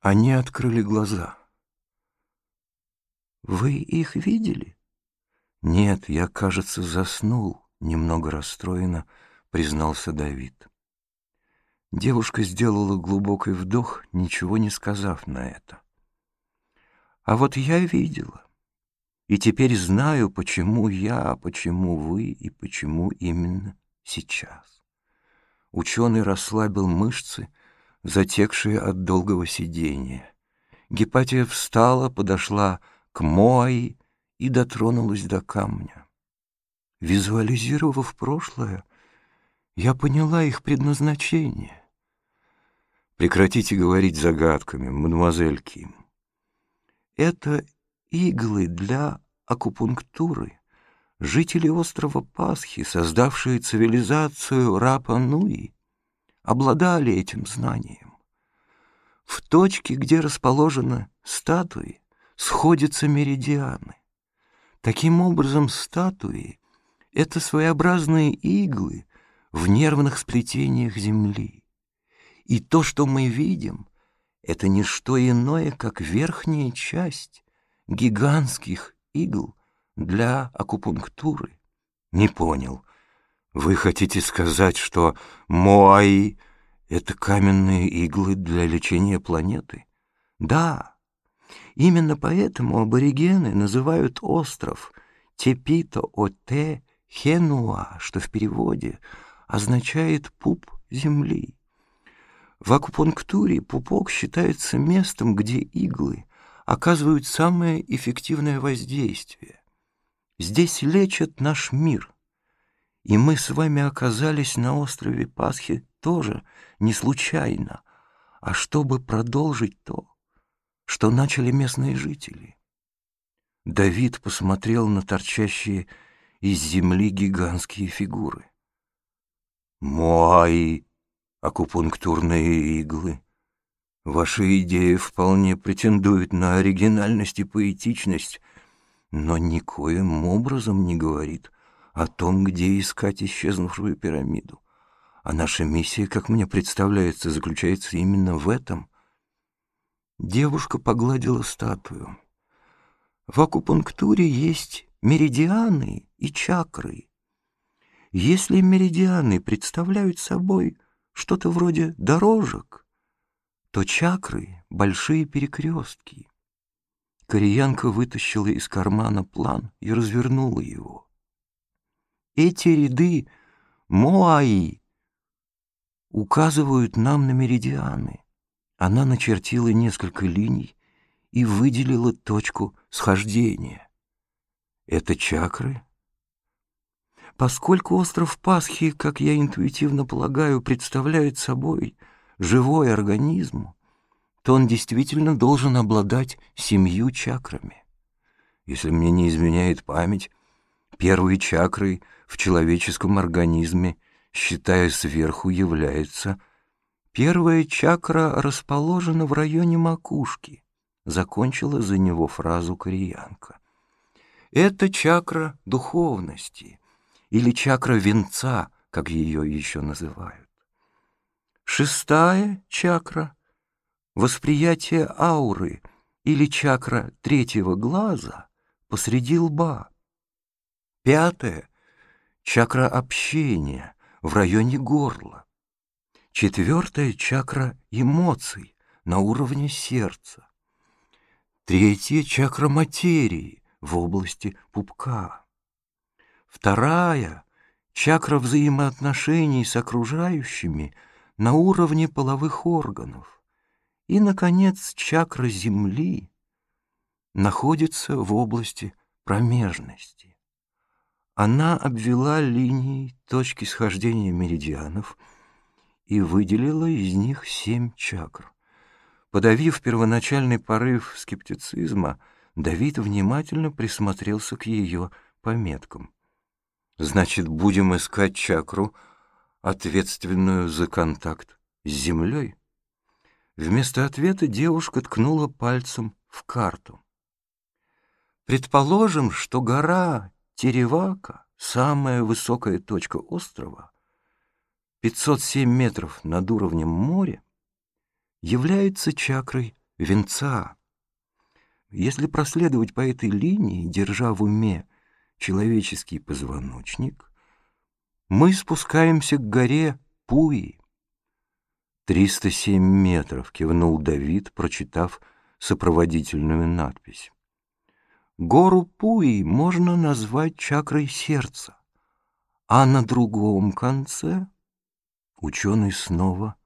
Они открыли глаза. «Вы их видели?» «Нет, я, кажется, заснул», — немного расстроенно признался Давид. Девушка сделала глубокий вдох, ничего не сказав на это. «А вот я видела, и теперь знаю, почему я, почему вы и почему именно сейчас». Ученый расслабил мышцы, затекшие от долгого сидения. Гепатия встала, подошла к Мои и дотронулась до камня. Визуализировав прошлое, я поняла их предназначение. Прекратите говорить загадками, мадемуазель Ким. Это иглы для акупунктуры. Жители острова Пасхи, создавшие цивилизацию Рапа-Нуи, обладали этим знанием. В точке, где расположены статуи, сходятся меридианы. Таким образом, статуи — это своеобразные иглы в нервных сплетениях Земли. И то, что мы видим, это не что иное, как верхняя часть гигантских игл для акупунктуры. Не понял. Вы хотите сказать, что Моаи — это каменные иглы для лечения планеты? Да. Именно поэтому аборигены называют остров Тепито-Оте Хенуа, что в переводе означает «пуп земли». В акупунктуре пупок считается местом, где иглы оказывают самое эффективное воздействие. Здесь лечат наш мир — и мы с вами оказались на острове Пасхи тоже не случайно, а чтобы продолжить то, что начали местные жители. Давид посмотрел на торчащие из земли гигантские фигуры. Моаи, акупунктурные иглы. Ваша идея вполне претендует на оригинальность и поэтичность, но никоим образом не говорит о том, где искать исчезнувшую пирамиду. А наша миссия, как мне представляется, заключается именно в этом. Девушка погладила статую. В акупунктуре есть меридианы и чакры. Если меридианы представляют собой что-то вроде дорожек, то чакры — большие перекрестки. Кореянка вытащила из кармана план и развернула его. Эти ряды Моаи указывают нам на меридианы. Она начертила несколько линий и выделила точку схождения. Это чакры? Поскольку остров Пасхи, как я интуитивно полагаю, представляет собой живой организм, то он действительно должен обладать семью чакрами. Если мне не изменяет память, первой чакрой в человеческом организме, считая сверху, является первая чакра расположена в районе макушки, закончила за него фразу кореянка. Это чакра духовности или чакра венца, как ее еще называют. Шестая чакра — восприятие ауры или чакра третьего глаза посреди лба. Пятая чакра общения в районе горла. Четвертая — чакра эмоций на уровне сердца. Третья — чакра материи в области пупка. Вторая — чакра взаимоотношений с окружающими на уровне половых органов. И, наконец, чакра земли находится в области промежности. Она обвела линией точки схождения меридианов и выделила из них семь чакр. Подавив первоначальный порыв скептицизма, Давид внимательно присмотрелся к ее пометкам. «Значит, будем искать чакру, ответственную за контакт с землей?» Вместо ответа девушка ткнула пальцем в карту. «Предположим, что гора Теревака, самая высокая точка острова, 507 метров над уровнем моря, является чакрой венца. Если проследовать по этой линии, держа в уме человеческий позвоночник, мы спускаемся к горе Пуи. «Триста семь метров», — кивнул Давид, прочитав сопроводительную надпись. Гору Пуи можно назвать чакрой сердца, а на другом конце ученый снова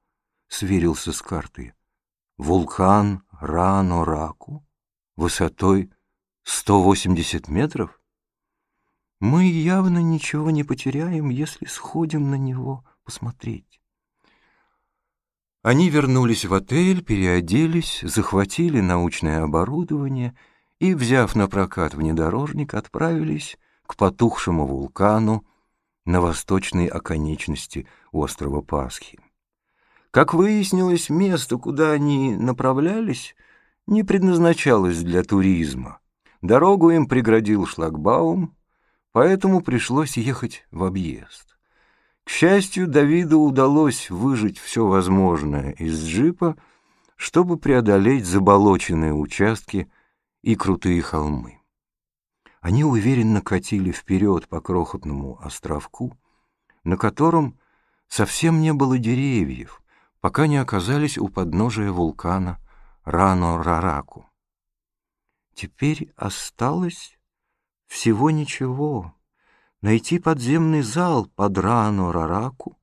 сверился с картой. Вулкан Рано-Раку высотой 180 метров? Мы явно ничего не потеряем, если сходим на него посмотреть. Они вернулись в отель, переоделись, захватили научное оборудование и, взяв на прокат внедорожник, отправились к потухшему вулкану на восточной оконечности острова Пасхи. Как выяснилось, место, куда они направлялись, не предназначалось для туризма. Дорогу им преградил шлагбаум, поэтому пришлось ехать в объезд. К счастью, Давиду удалось выжить все возможное из джипа, чтобы преодолеть заболоченные участки и крутые холмы. Они уверенно катили вперед по крохотному островку, на котором совсем не было деревьев, пока не оказались у подножия вулкана Рано-Рараку. Теперь осталось всего ничего — найти подземный зал под Рано-Рараку,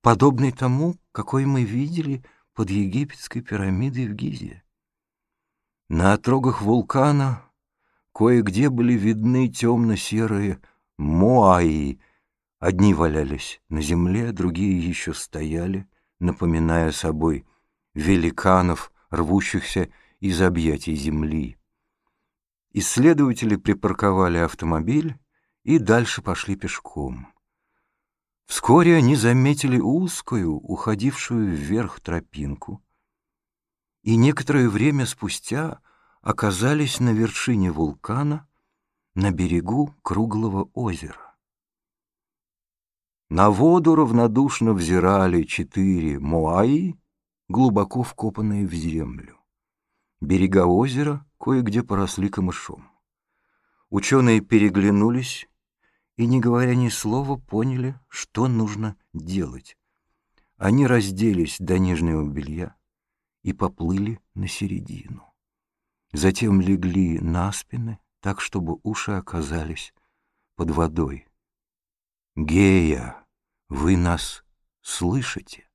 подобный тому, какой мы видели под египетской пирамидой в Гизе. На отрогах вулкана кое-где были видны темно-серые моаи. Одни валялись на земле, другие еще стояли, напоминая собой великанов рвущихся из объятий земли. Исследователи припарковали автомобиль и дальше пошли пешком. Вскоре они заметили узкую, уходившую вверх тропинку, и некоторое время спустя оказались на вершине вулкана на берегу круглого озера. На воду равнодушно взирали четыре моаи глубоко вкопанные в землю. Берега озера кое-где поросли камышом. Ученые переглянулись и, не говоря ни слова, поняли, что нужно делать. Они разделись до нижнего белья и поплыли на середину. Затем легли на спины, так, чтобы уши оказались под водой. «Гея, вы нас слышите?»